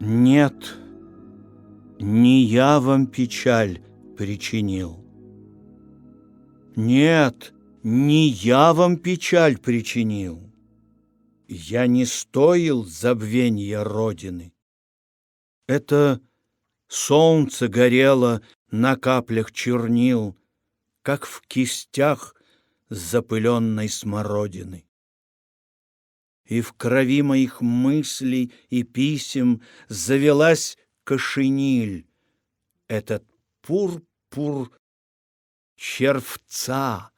Нет, не я вам печаль причинил. Нет, не я вам печаль причинил. Я не стоил забвенья Родины. Это солнце горело на каплях чернил, Как в кистях запыленной смородины. И в крови моих мыслей и писем Завелась кошениль, Этот пурпур червца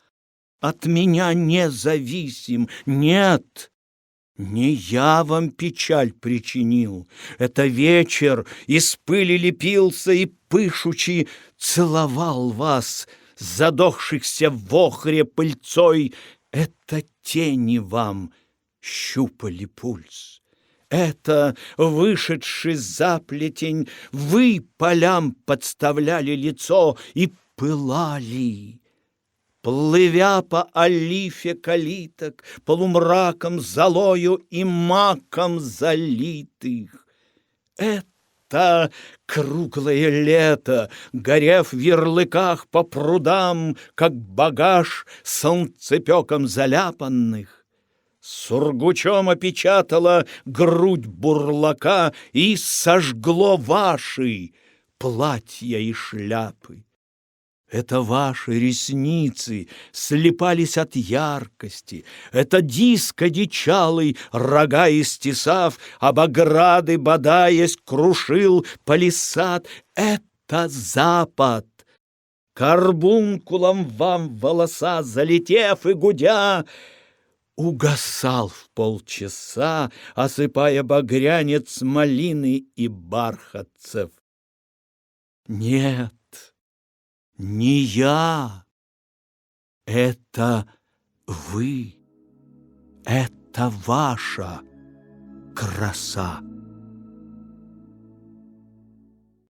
От меня независим, нет! Не я вам печаль причинил, Это вечер из пыли лепился И пышучи целовал вас, Задохшихся в охре пыльцой. Это тени вам щупали пульс. Это, вышедший за плетень, Вы полям подставляли лицо И пылали. Плывя по олифе калиток, Полумраком, золою и маком залитых. Это круглое лето, Горев в ярлыках по прудам, Как багаж солнцепеком заляпанных, Сургучом опечатала грудь бурлака И сожгло ваши платья и шляпы. Это ваши ресницы слепались от яркости, Это диск одичалый, рога истесав, Об ограды бодаясь, крушил палисад. Это запад! Карбункулом вам волоса, залетев и гудя, Угасал в полчаса, осыпая багрянец малины и бархатцев. Нет, не я, это вы, это ваша краса.